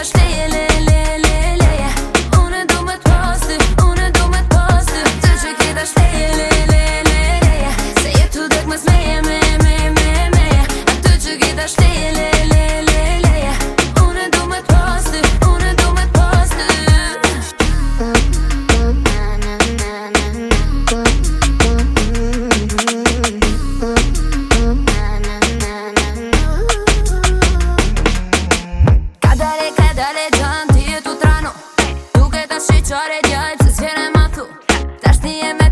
verstehe Qare gjajtë që s'fjene ma thu Tash t'i e me